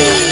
Ooh.